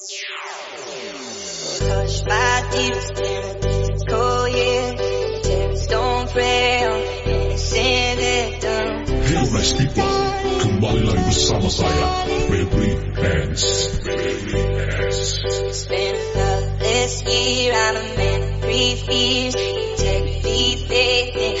Hush my deepest it's been a cold year. Terrorists don't fail, send innocent down. Hey Rest People, kembali lagi bersama saya, Baby Hands. Febri Hands. It's been a loveless year. I'm a man of three fears. deep faith,